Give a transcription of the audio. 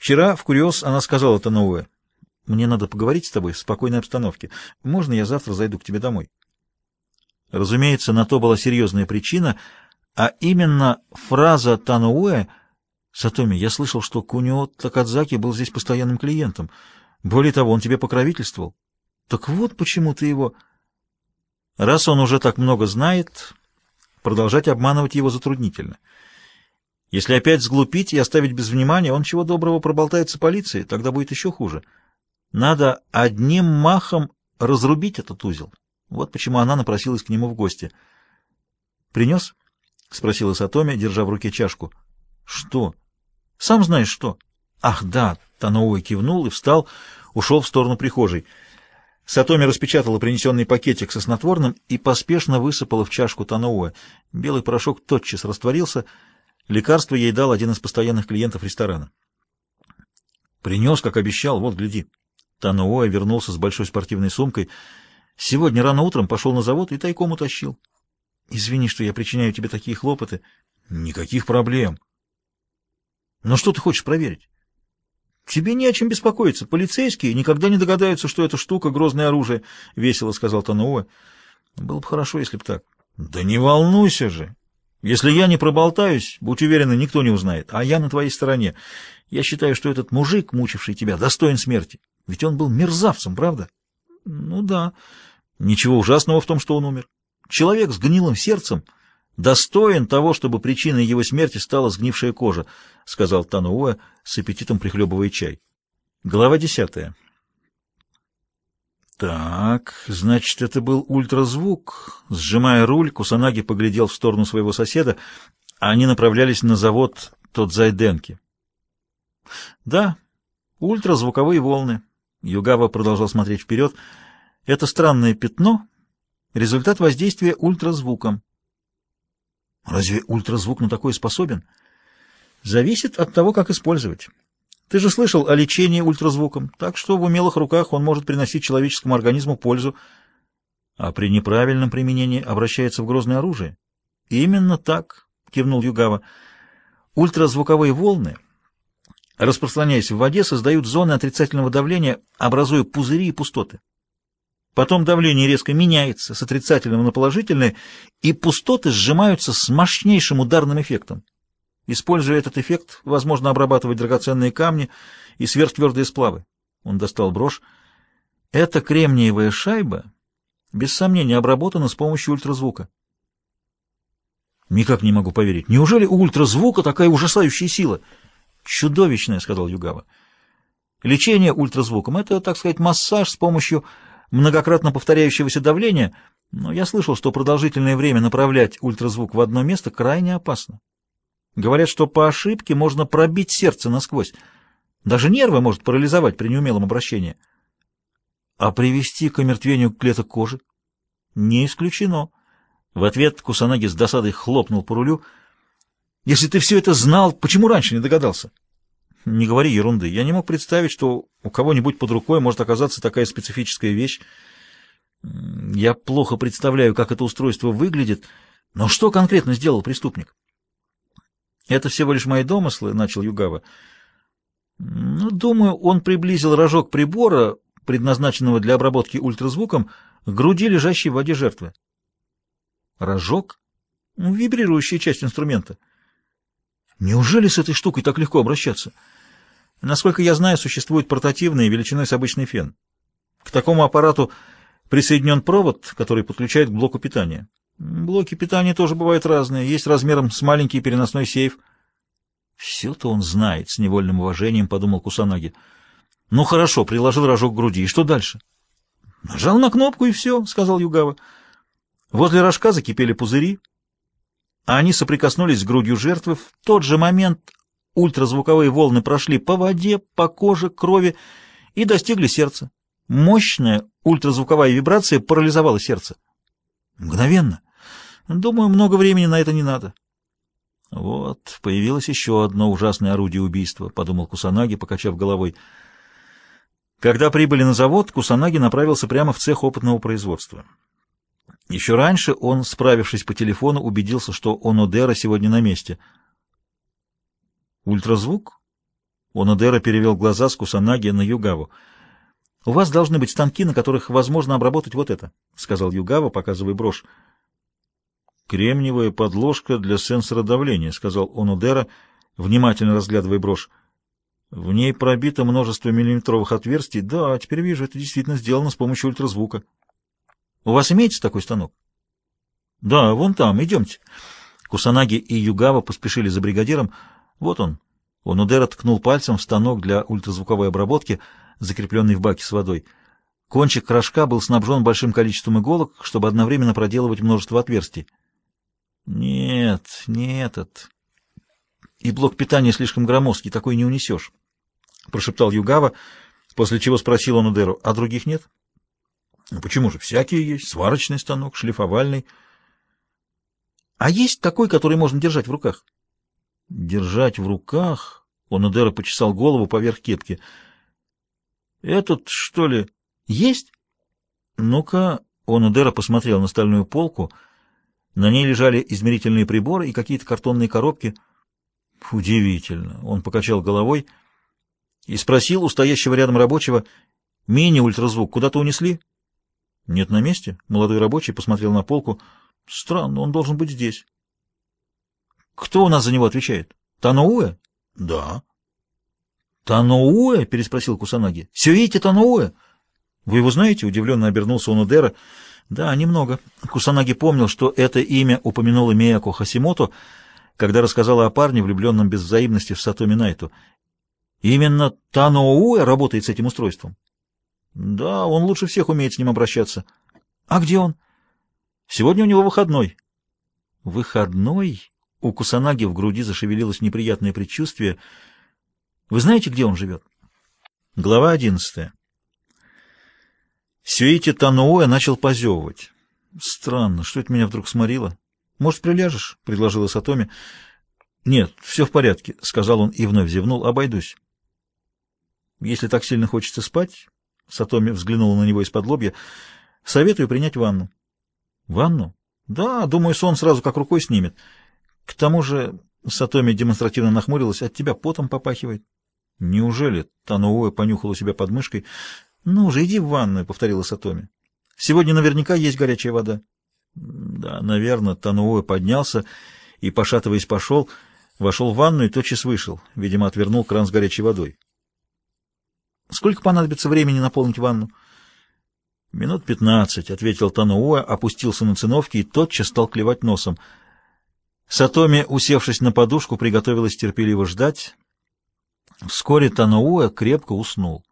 Вчера в Курьез она сказала это новое. Мне надо поговорить с тобой в спокойной обстановке. Можно я завтра зайду к тебе домой? Разумеется, на то была серьезная причина, а именно фраза Тануэ «Сатоми, я слышал, что Кунио Такадзаки был здесь постоянным клиентом. Более того, он тебе покровительствовал. Так вот почему ты его...» Раз он уже так много знает, продолжать обманывать его затруднительно. Если опять сглупить и оставить без внимания, он чего доброго проболтается полиции, тогда будет еще хуже. Надо одним махом разрубить этот узел. Вот почему она напросилась к нему в гости. «Принес?» — спросила Сатоми, держа в руке чашку. «Что?» «Сам знаешь, что?» «Ах, да!» — Таноуэ кивнул и встал, ушел в сторону прихожей. Сатоми распечатала принесенный пакетик со снотворным и поспешно высыпала в чашку Таноуэ. Белый порошок тотчас растворился. Лекарство ей дал один из постоянных клиентов ресторана. «Принес, как обещал, вот, гляди». Таноуэ вернулся с большой спортивной сумкой. «Сегодня рано утром пошел на завод и тайком утащил». «Извини, что я причиняю тебе такие хлопоты». «Никаких проблем». «Но что ты хочешь проверить?» «Тебе не о чем беспокоиться. Полицейские никогда не догадаются, что эта штука — грозное оружие», — весело сказал Тануэ. «Было бы хорошо, если бы так». «Да не волнуйся же. Если я не проболтаюсь, будь уверена, никто не узнает. А я на твоей стороне. Я считаю, что этот мужик, мучивший тебя, достоин смерти. Ведь он был мерзавцем, правда?» «Ну да. Ничего ужасного в том, что он умер. Человек с гнилым сердцем...» достоин того, чтобы причиной его смерти стала сгнившая кожа, — сказал Тануэ, с аппетитом прихлебывая чай. Глава десятая. Так, значит, это был ультразвук. Сжимая руль, Кусанаги поглядел в сторону своего соседа, они направлялись на завод Тодзайденки. Да, ультразвуковые волны. Югава продолжал смотреть вперед. Это странное пятно — результат воздействия ультразвуком. Разве ультразвук на такое способен? Зависит от того, как использовать. Ты же слышал о лечении ультразвуком, так что в умелых руках он может приносить человеческому организму пользу, а при неправильном применении обращается в грозное оружие. Именно так, кивнул Югава. Ультразвуковые волны, распространяясь в воде, создают зоны отрицательного давления, образуя пузыри и пустоты. Потом давление резко меняется с отрицательного на положительное, и пустоты сжимаются с мощнейшим ударным эффектом. Используя этот эффект, возможно обрабатывать драгоценные камни и сверхтвердые сплавы. Он достал брошь. Эта кремниевая шайба, без сомнения, обработана с помощью ультразвука. Никак не могу поверить. Неужели у ультразвука такая ужасающая сила? Чудовищная, сказал Югава. Лечение ультразвуком — это, так сказать, массаж с помощью многократно повторяющегося давления, но я слышал, что продолжительное время направлять ультразвук в одно место крайне опасно. Говорят, что по ошибке можно пробить сердце насквозь. Даже нервы может парализовать при неумелом обращении. А привести к омертвению клеток кожи? Не исключено. В ответ Кусанаги с досадой хлопнул по рулю. Если ты все это знал, почему раньше не догадался? Не говори ерунды. Я не мог представить, что у кого-нибудь под рукой может оказаться такая специфическая вещь. Я плохо представляю, как это устройство выглядит, но что конкретно сделал преступник? Это всего лишь мои домыслы, начал Югава. Ну, думаю, он приблизил рожок прибора, предназначенного для обработки ультразвуком, к груди лежащей в воде жертвы. Рожок? Ну, вибрирующая часть инструмента. Неужели с этой штукой так легко обращаться? Насколько я знаю, существует портативный величиной с обычный фен. К такому аппарату присоединен провод, который подключает к блоку питания. Блоки питания тоже бывают разные, есть размером с маленький переносной сейф. Все-то он знает, с невольным уважением подумал Кусанаги. Ну хорошо, приложил рожок к груди. И что дальше? Нажал на кнопку и все, сказал Югава. Возле рожка закипели пузыри, а они соприкоснулись с грудью жертвы. В тот же момент ультразвуковые волны прошли по воде, по коже, крови и достигли сердца. Мощная ультразвуковая вибрация парализовала сердце. Мгновенно. Думаю, много времени на это не надо. Вот, появилось еще одно ужасное орудие убийства, подумал Кусанаги, покачав головой. Когда прибыли на завод, Кусанаги направился прямо в цех опытного производства. Еще раньше он, справившись по телефону, убедился, что Онодера сегодня на месте. Ультразвук? Онодера перевел глаза с Кусанаги на Югаву. «У вас должны быть станки, на которых возможно обработать вот это», — сказал Югава, показывая брошь. «Кремниевая подложка для сенсора давления», — сказал Онодера, внимательно разглядывая брошь. «В ней пробито множество миллиметровых отверстий. Да, теперь вижу, это действительно сделано с помощью ультразвука». «У вас имеется такой станок?» «Да, вон там, идемте». Кусанаги и Югава поспешили за бригадиром. «Вот он». Онудера ткнул пальцем в станок для ультразвуковой обработки, закрепленный в баке с водой. Кончик рожка был снабжен большим количеством иголок, чтобы одновременно проделывать множество отверстий. Нет, не этот. И блок питания слишком громоздкий, такой не унесешь, — прошептал Югава, после чего спросил он Удеру, а других нет? Ну, почему же? Всякие есть. Сварочный станок, шлифовальный. А есть такой, который можно держать в руках? Держать в руках? Он Удера почесал голову поверх кепки. Этот, что ли, есть? Ну-ка, он Удера посмотрел на стальную полку — на ней лежали измерительные приборы и какие-то картонные коробки. Удивительно. Он покачал головой и спросил у стоящего рядом рабочего, «Мини-ультразвук куда-то унесли?» «Нет на месте». Молодой рабочий посмотрел на полку. «Странно, он должен быть здесь». «Кто у нас за него отвечает? Таноуэ?» «Да». «Таноуэ?» — переспросил Кусанаги. «Сюити Таноуэ?» «Вы его знаете?» — удивленно обернулся он Удера. Да, немного. Кусанаги помнил, что это имя упомянула Мияко Хасимото, когда рассказала о парне, влюбленном без взаимности в Сатоми Найту. Именно Таноуэ работает с этим устройством. Да, он лучше всех умеет с ним обращаться. А где он? Сегодня у него выходной. Выходной? У Кусанаги в груди зашевелилось неприятное предчувствие. Вы знаете, где он живет? Глава одиннадцатая. Сюити Тануэ начал позевывать. Странно, что это меня вдруг сморило? Может, приляжешь? — предложила Сатоми. Нет, все в порядке, — сказал он и вновь зевнул. Обойдусь. Если так сильно хочется спать, — Сатоми взглянула на него из-под лобья, — советую принять ванну. Ванну? Да, думаю, сон сразу как рукой снимет. К тому же, Сатоми демонстративно нахмурилась, от тебя потом попахивает. Неужели? Тануэ понюхала себя под мышкой. «Ну же, иди в ванную», — повторила Сатоми. «Сегодня наверняка есть горячая вода». Да, наверное, Тануэ поднялся и, пошатываясь, пошел, вошел в ванную и тотчас вышел. Видимо, отвернул кран с горячей водой. «Сколько понадобится времени наполнить ванну?» «Минут пятнадцать», — ответил Тануэ, опустился на циновки и тотчас стал клевать носом. Сатоми, усевшись на подушку, приготовилась терпеливо ждать. Вскоре Тануэ крепко уснул.